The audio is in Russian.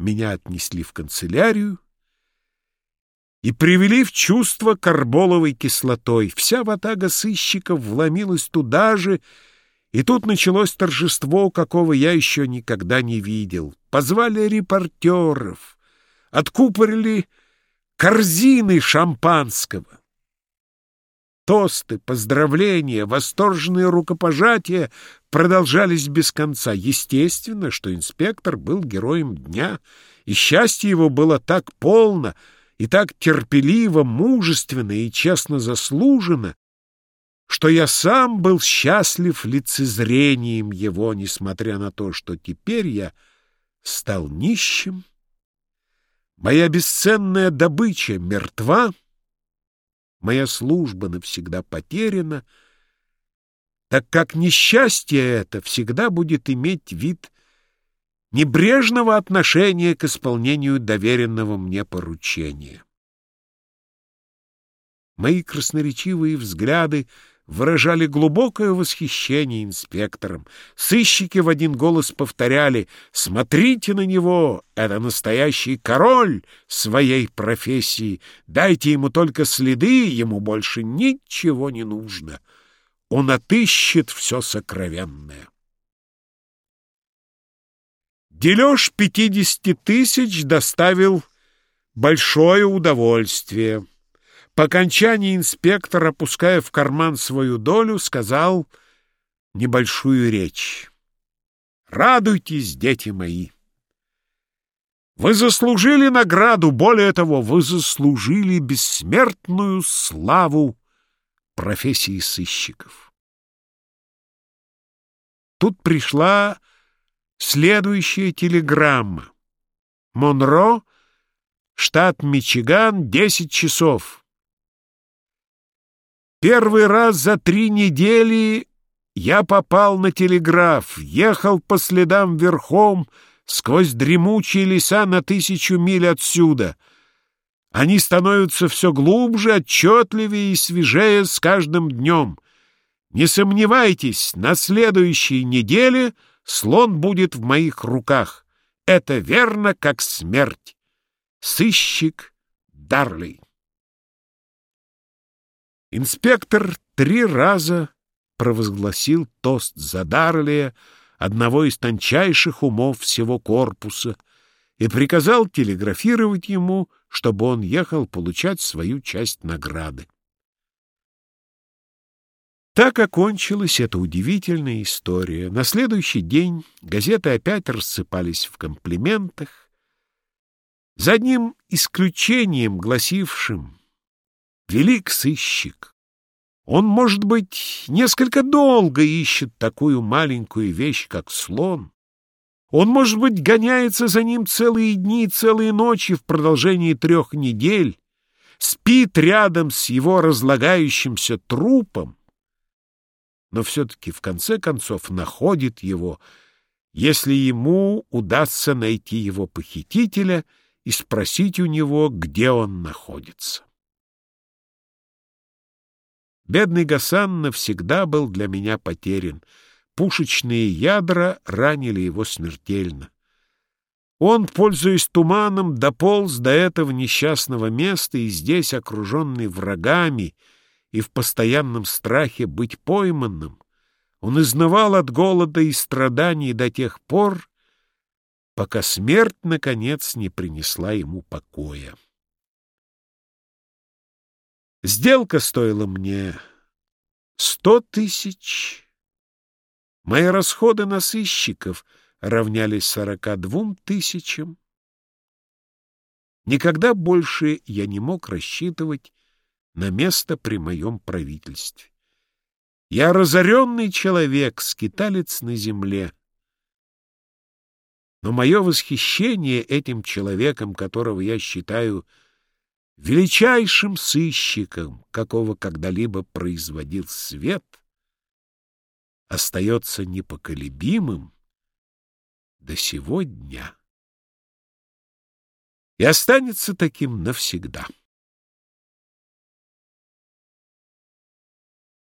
Меня отнесли в канцелярию и привели в чувство карболовой кислотой. Вся ватага сыщиков вломилась туда же, и тут началось торжество, какого я еще никогда не видел. Позвали репортеров, откупорили корзины шампанского. Тосты, поздравления, восторженные рукопожатия продолжались без конца. Естественно, что инспектор был героем дня, и счастье его было так полно и так терпеливо, мужественно и честно заслужено, что я сам был счастлив лицезрением его, несмотря на то, что теперь я стал нищим, моя бесценная добыча мертва, моя служба навсегда потеряна, так как несчастье это всегда будет иметь вид небрежного отношения к исполнению доверенного мне поручения. Мои красноречивые взгляды выражали глубокое восхищение инспектором. Сыщики в один голос повторяли «Смотрите на него! Это настоящий король своей профессии! Дайте ему только следы, ему больше ничего не нужно! Он отыщет все сокровенное!» Дележ пятидесяти тысяч доставил большое удовольствие. По окончании инспектор, опуская в карман свою долю, сказал небольшую речь. «Радуйтесь, дети мои! Вы заслужили награду, более того, вы заслужили бессмертную славу профессии сыщиков». Тут пришла следующая телеграмма. «Монро, штат Мичиган, десять часов». Первый раз за три недели я попал на телеграф, ехал по следам верхом сквозь дремучие леса на тысячу миль отсюда. Они становятся все глубже, отчетливее и свежее с каждым днем. Не сомневайтесь, на следующей неделе слон будет в моих руках. Это верно, как смерть. Сыщик Дарли. Инспектор три раза провозгласил тост за Дарлия, одного из тончайших умов всего корпуса, и приказал телеграфировать ему, чтобы он ехал получать свою часть награды. Так окончилась эта удивительная история. На следующий день газеты опять рассыпались в комплиментах, за одним исключением, гласившим велик сыщик. Он, может быть, несколько долго ищет такую маленькую вещь, как слон. Он, может быть, гоняется за ним целые дни, целые ночи в продолжении трех недель, спит рядом с его разлагающимся трупом, но все-таки в конце концов находит его, если ему удастся найти его похитителя и спросить у него, где он находится. Бедный Гасан навсегда был для меня потерян. Пушечные ядра ранили его смертельно. Он, пользуясь туманом, дополз до этого несчастного места и здесь, окруженный врагами и в постоянном страхе быть пойманным, он изнывал от голода и страданий до тех пор, пока смерть, наконец, не принесла ему покоя. Сделка стоила мне сто тысяч. Мои расходы на сыщиков равнялись сорока двум тысячам. Никогда больше я не мог рассчитывать на место при моем правительстве. Я разоренный человек, скиталец на земле. Но мое восхищение этим человеком, которого я считаю величайшим сыщиком, какого когда-либо производил свет, остается непоколебимым до сего дня и останется таким навсегда.